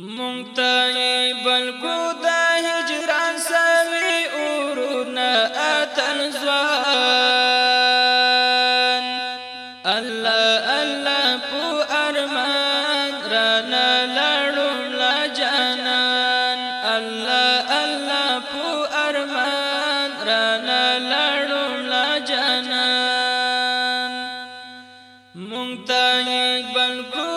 مونتای بلکو د هجران سوي اورنا اتل زوان الله الله په ارمان رانا لړم لا جانان الله الله په ارمان رانا لړم لا جانان مونتای بلکو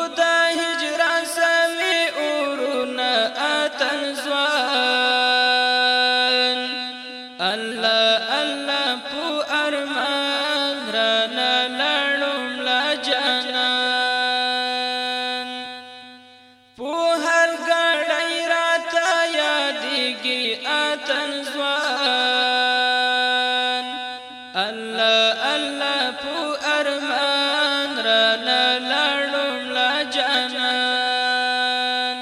لپو ارمان را لړم لا جانان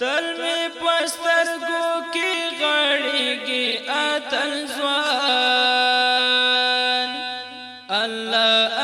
تر می پستر گو کی غړیږي اتل زوان الله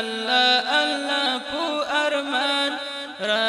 الله الله کو ارمان را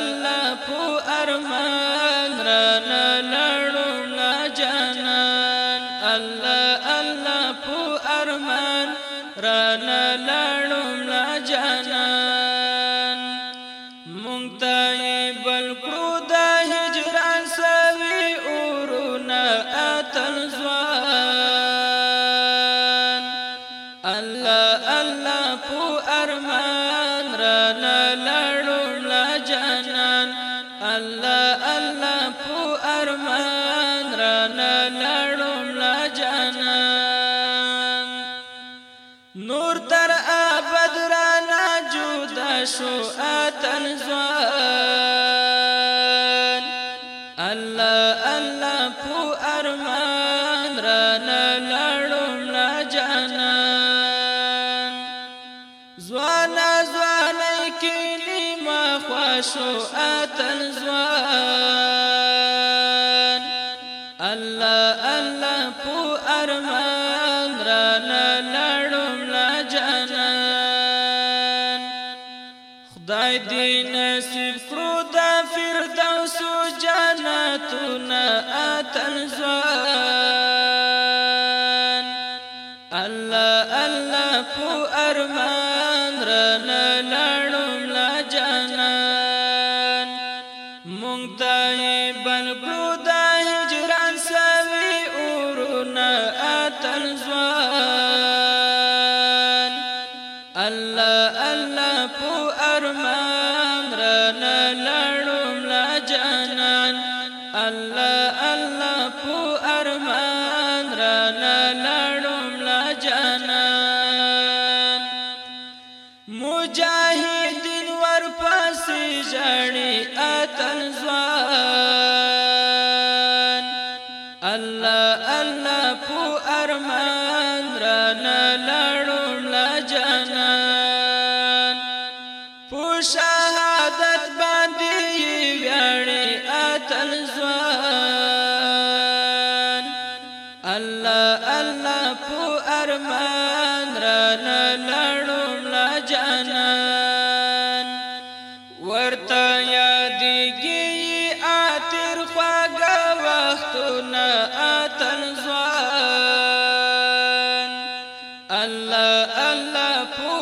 الله په تر آبد رانا جودا شو آتن زوان الله الله پو ارمان رانا لڑم لا جانان زوانا زوانا کلی ما خواشو آتن زوان الله الله پو ارمان دوی نصیب کرو دا فردوس جنتنا اتل زوان الله الله پو الله الله په ارمان را لاړم لا جانان مجاهدین ور پاسې ژړې اتل زوان شهادت باندې ویاړي اتل ځوان الله الله په ارمان ران لړم لا جانان ورته یادګي اتر خواګه وختونه اتل ځوان الله الله په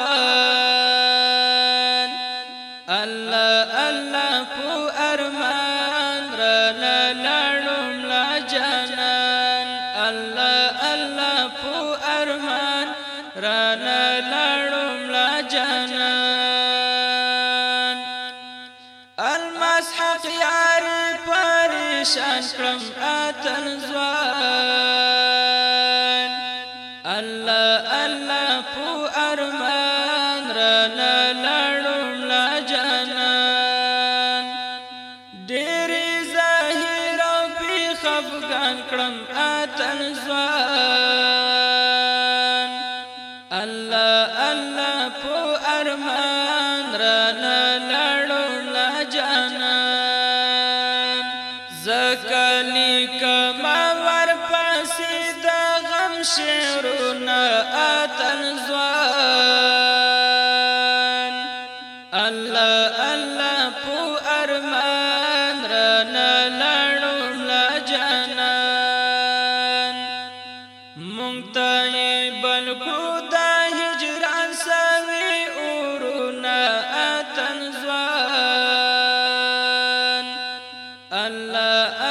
Allah Allah rana Allah Allah rana parishan atan zwan Allah Allah ځوان الله الله په ارمان رانه لړو لا جانا زکلی کما ور پاسې د غم شعرونه اتل ځوان ألا